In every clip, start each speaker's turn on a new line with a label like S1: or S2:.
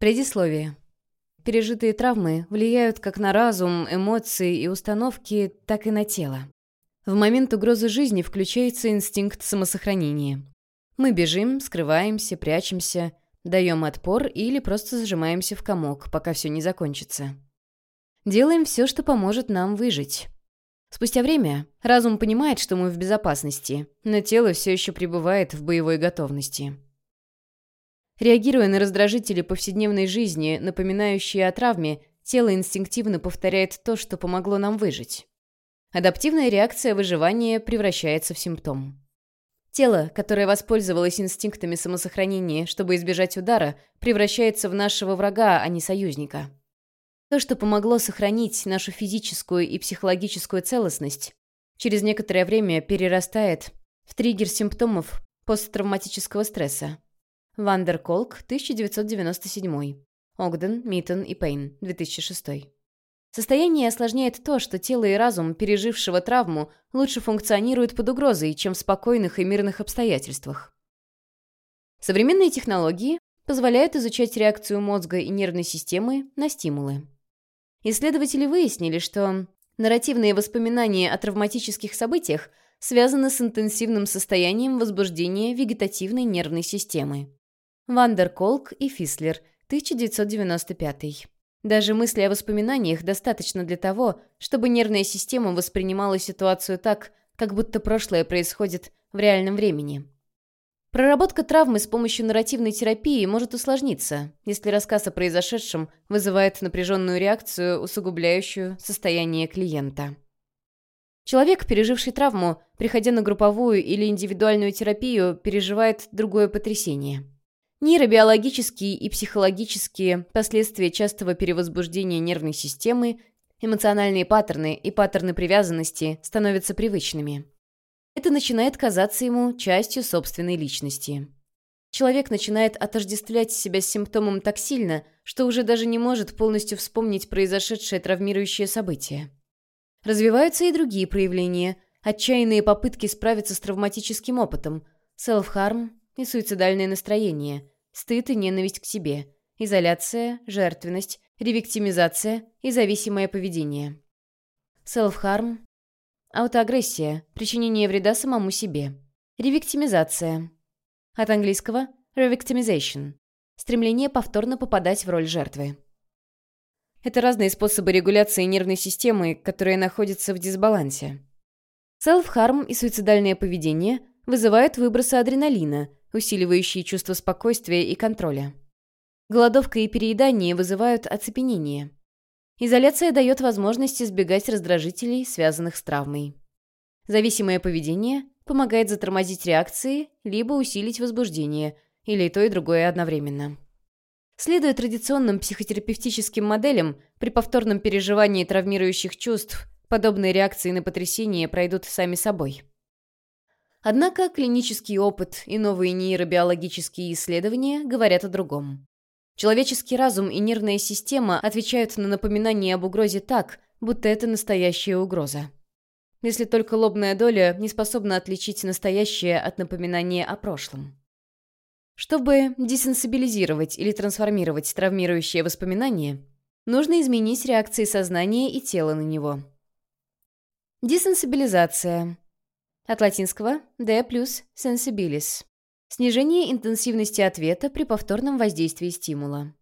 S1: Предисловие. Пережитые травмы влияют как на разум, эмоции и установки, так и на тело. В момент угрозы жизни включается инстинкт самосохранения. Мы бежим, скрываемся, прячемся, даем отпор или просто сжимаемся в комок, пока все не закончится. Делаем все, что поможет нам выжить. Спустя время разум понимает, что мы в безопасности, но тело все еще пребывает в боевой готовности. Реагируя на раздражители повседневной жизни, напоминающие о травме, тело инстинктивно повторяет то, что помогло нам выжить. Адаптивная реакция выживания превращается в симптом. Тело, которое воспользовалось инстинктами самосохранения, чтобы избежать удара, превращается в нашего врага, а не союзника. То, что помогло сохранить нашу физическую и психологическую целостность, через некоторое время перерастает в триггер симптомов посттравматического стресса. Вандер Колк, 1997. Огден, Минтон и Пейн, 2006. Состояние осложняет то, что тело и разум, пережившего травму, лучше функционируют под угрозой, чем в спокойных и мирных обстоятельствах. Современные технологии позволяют изучать реакцию мозга и нервной системы на стимулы. Исследователи выяснили, что нарративные воспоминания о травматических событиях связаны с интенсивным состоянием возбуждения вегетативной нервной системы. Вандерколк и Фислер, 1995. Даже мысли о воспоминаниях достаточно для того, чтобы нервная система воспринимала ситуацию так, как будто прошлое происходит в реальном времени. Проработка травмы с помощью нарративной терапии может усложниться, если рассказ о произошедшем вызывает напряженную реакцию, усугубляющую состояние клиента. Человек, переживший травму, приходя на групповую или индивидуальную терапию, переживает другое потрясение – Нейробиологические и психологические последствия частого перевозбуждения нервной системы, эмоциональные паттерны и паттерны привязанности становятся привычными. Это начинает казаться ему частью собственной личности. Человек начинает отождествлять себя с симптомом так сильно, что уже даже не может полностью вспомнить произошедшее травмирующее событие. Развиваются и другие проявления, отчаянные попытки справиться с травматическим опытом, селф-харм и суицидальное настроение, стыд и ненависть к себе, изоляция, жертвенность, ревиктимизация и зависимое поведение. Self-harm – аутоагрессия, причинение вреда самому себе. Ревиктимизация. От английского revictimization – стремление повторно попадать в роль жертвы. Это разные способы регуляции нервной системы, которые находятся в дисбалансе. Self-harm и суицидальное поведение вызывают выбросы адреналина – усиливающие чувство спокойствия и контроля. Голодовка и переедание вызывают оцепенение. Изоляция дает возможность избегать раздражителей, связанных с травмой. Зависимое поведение помогает затормозить реакции, либо усилить возбуждение, или то, и другое одновременно. Следуя традиционным психотерапевтическим моделям, при повторном переживании травмирующих чувств подобные реакции на потрясение пройдут сами собой. Однако клинический опыт и новые нейробиологические исследования говорят о другом. Человеческий разум и нервная система отвечают на напоминание об угрозе так, будто это настоящая угроза. Если только лобная доля не способна отличить настоящее от напоминания о прошлом. Чтобы десенсибилизировать или трансформировать травмирующее воспоминание, нужно изменить реакции сознания и тела на него. Десенсибилизация от латинского «de plus sensibilis» – снижение интенсивности ответа при повторном воздействии стимула.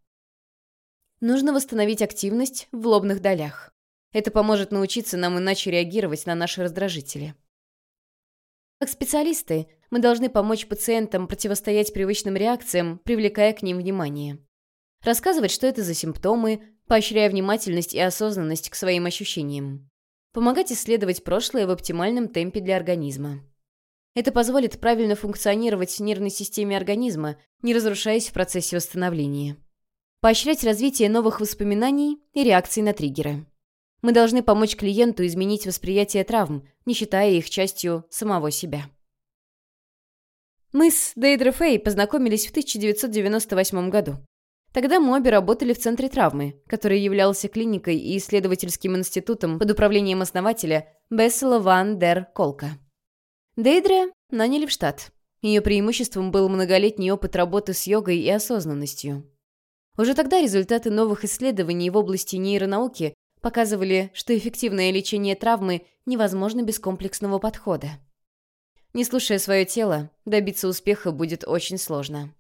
S1: Нужно восстановить активность в лобных долях. Это поможет научиться нам иначе реагировать на наши раздражители. Как специалисты, мы должны помочь пациентам противостоять привычным реакциям, привлекая к ним внимание. Рассказывать, что это за симптомы, поощряя внимательность и осознанность к своим ощущениям помогать исследовать прошлое в оптимальном темпе для организма. Это позволит правильно функционировать нервной системе организма, не разрушаясь в процессе восстановления. Поощрять развитие новых воспоминаний и реакций на триггеры. Мы должны помочь клиенту изменить восприятие травм, не считая их частью самого себя. Мы с Дейдро Фэй познакомились в 1998 году. Тогда мы обе работали в Центре травмы, который являлся клиникой и исследовательским институтом под управлением основателя Бессела ван дер Колка. Дейдре наняли в штат. Ее преимуществом был многолетний опыт работы с йогой и осознанностью. Уже тогда результаты новых исследований в области нейронауки показывали, что эффективное лечение травмы невозможно без комплексного подхода. Не слушая свое тело, добиться успеха будет очень сложно.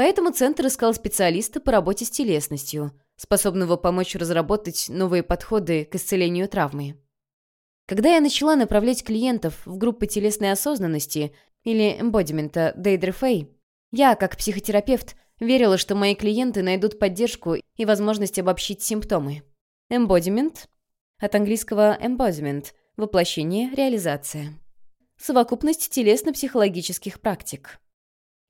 S1: Поэтому Центр искал специалиста по работе с телесностью, способного помочь разработать новые подходы к исцелению травмы. Когда я начала направлять клиентов в группы телесной осознанности или эмбодимента Дейдре Фэй, я, как психотерапевт, верила, что мои клиенты найдут поддержку и возможность обобщить симптомы. Эмбодимент от английского embodiment – воплощение, реализация. Совокупность телесно-психологических практик.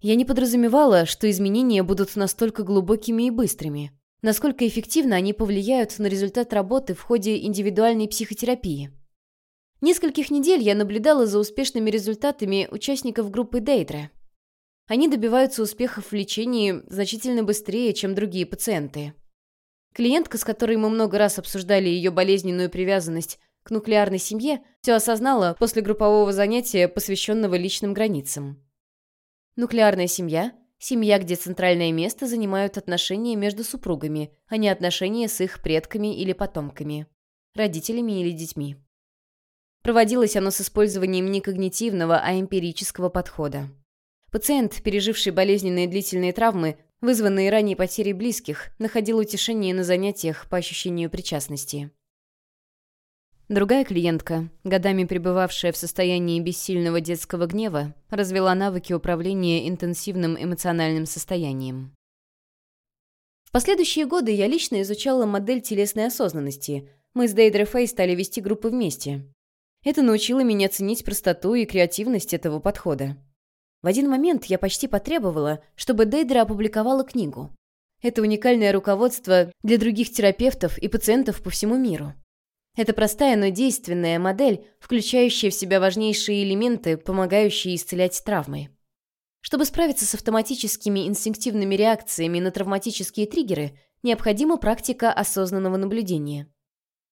S1: Я не подразумевала, что изменения будут настолько глубокими и быстрыми. Насколько эффективно они повлияют на результат работы в ходе индивидуальной психотерапии. Нескольких недель я наблюдала за успешными результатами участников группы Дейтра. Они добиваются успехов в лечении значительно быстрее, чем другие пациенты. Клиентка, с которой мы много раз обсуждали ее болезненную привязанность к нуклеарной семье, все осознала после группового занятия, посвященного личным границам. Нуклеарная семья – семья, где центральное место занимают отношения между супругами, а не отношения с их предками или потомками, родителями или детьми. Проводилось оно с использованием не когнитивного, а эмпирического подхода. Пациент, переживший болезненные длительные травмы, вызванные ранней потерей близких, находил утешение на занятиях по ощущению причастности. Другая клиентка, годами пребывавшая в состоянии бессильного детского гнева, развела навыки управления интенсивным эмоциональным состоянием. В последующие годы я лично изучала модель телесной осознанности. Мы с Дейдре Фэй стали вести группы вместе. Это научило меня ценить простоту и креативность этого подхода. В один момент я почти потребовала, чтобы Дейдра опубликовала книгу. Это уникальное руководство для других терапевтов и пациентов по всему миру. Это простая, но действенная модель, включающая в себя важнейшие элементы, помогающие исцелять травмы. Чтобы справиться с автоматическими инстинктивными реакциями на травматические триггеры, необходима практика осознанного наблюдения.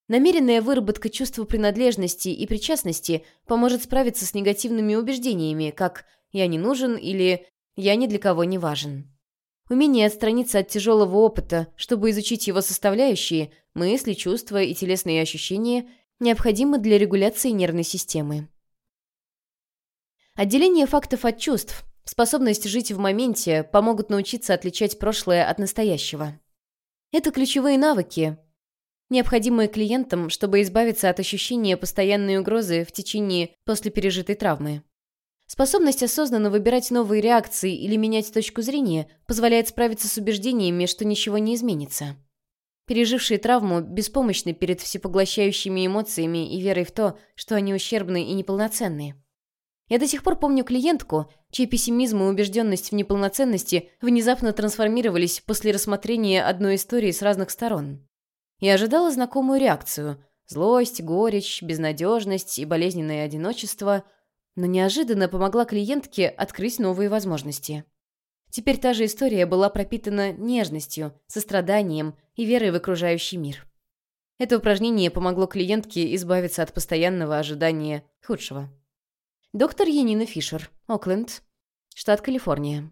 S1: Намеренная выработка чувства принадлежности и причастности поможет справиться с негативными убеждениями, как «я не нужен» или «я ни для кого не важен». Умение отстраниться от тяжелого опыта, чтобы изучить его составляющие, мысли, чувства и телесные ощущения, необходимо для регуляции нервной системы. Отделение фактов от чувств, способность жить в моменте помогут научиться отличать прошлое от настоящего. Это ключевые навыки, необходимые клиентам, чтобы избавиться от ощущения постоянной угрозы в течение после пережитой травмы. Способность осознанно выбирать новые реакции или менять точку зрения позволяет справиться с убеждениями, что ничего не изменится. Пережившие травму беспомощны перед всепоглощающими эмоциями и верой в то, что они ущербны и неполноценны. Я до сих пор помню клиентку, чей пессимизм и убежденность в неполноценности внезапно трансформировались после рассмотрения одной истории с разных сторон. Я ожидала знакомую реакцию – злость, горечь, безнадежность и болезненное одиночество, но неожиданно помогла клиентке открыть новые возможности. Теперь та же история была пропитана нежностью, состраданием и верой в окружающий мир. Это упражнение помогло клиентке избавиться от постоянного ожидания худшего. Доктор Янина Фишер, Окленд, штат Калифорния.